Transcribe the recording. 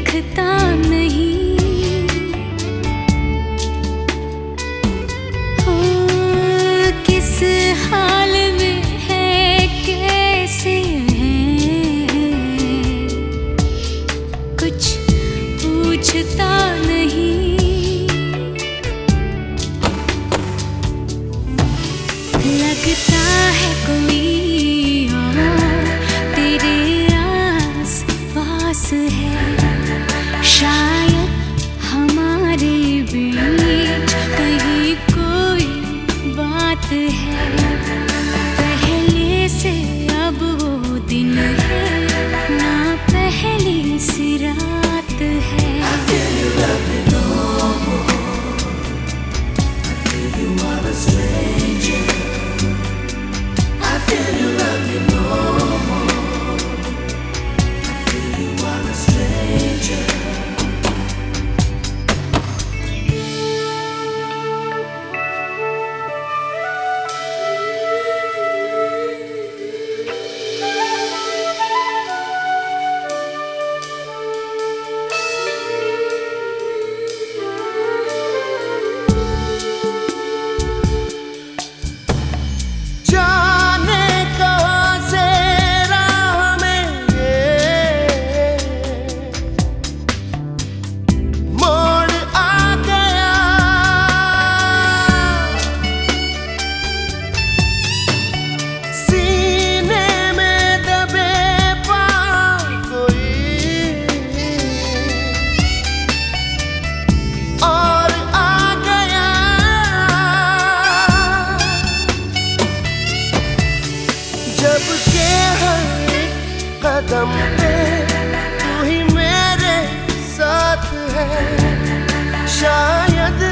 दिखता नहीं। ओ, किस हाल में है कैसे है? कुछ पूछता नहीं। लगता है को जब के हर कदम पे तू ही मेरे साथ है शायद